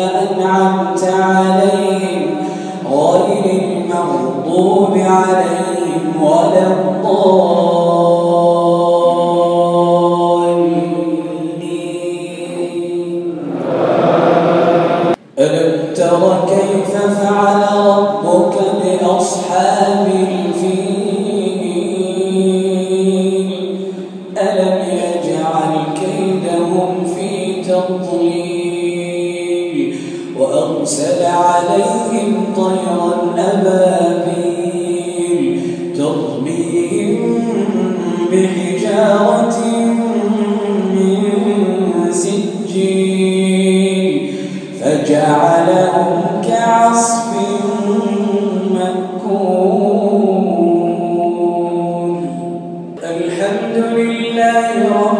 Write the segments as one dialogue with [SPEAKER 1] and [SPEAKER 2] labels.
[SPEAKER 1] أنعمت عليهم غير المغضوب عليهم ولا الضالين. ألم تر كيف فعل ربك بأصحاب الفيل؟ ألم يجعل كيدهم في تضليل؟ وأرسل عليهم طيرا أبابيل ترميهم بحجارة من سجيل فجعلهم كعصف مأكول. الحمد لله رب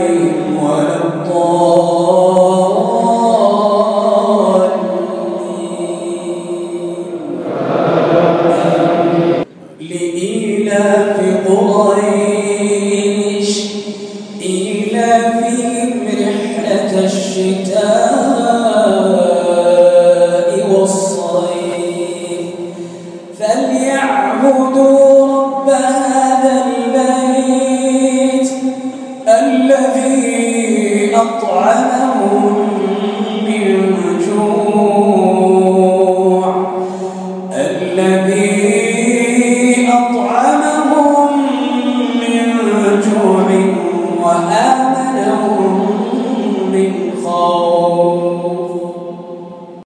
[SPEAKER 1] إيلافهم رحلة الشتاء والصيف. فليعبدوا رب هذا البيت الذي أطعمهم لهم من خوف